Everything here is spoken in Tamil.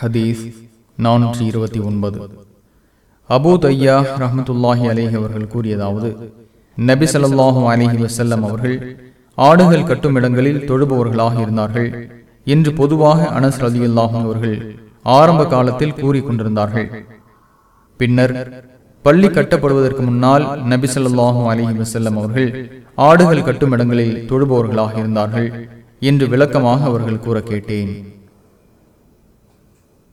ஹதீஸ் நானூற்றி இருபத்தி ஒன்பது. அபூ தையா ரஹமத்துல்லாஹி அலேஹி அவர்கள் கூறியதாவது நபி ஸல்லல்லாஹு அலைஹி வசல்லம் அவர்கள் ஆடுகள் கட்டும் இடங்களில் தொழுபவர்களாக இருந்தார்கள் என்று பொதுவாக அனஸ் ரதியுல்லாஹும் அவர்கள் ஆரம்ப காலத்தில் கூறிக்கொண்டிருந்தார்கள் பின்னர் பள்ளி கட்டப்படுவதற்கு முன்னால் நபி சொல்லாஹும் அலஹி வசல்லம் அவர்கள் ஆடுகள் கட்டும் இடங்களில் தொழுபவர்களாக இருந்தார்கள் என்று விளக்கமாக அவர்கள் கூற கேட்டேன்.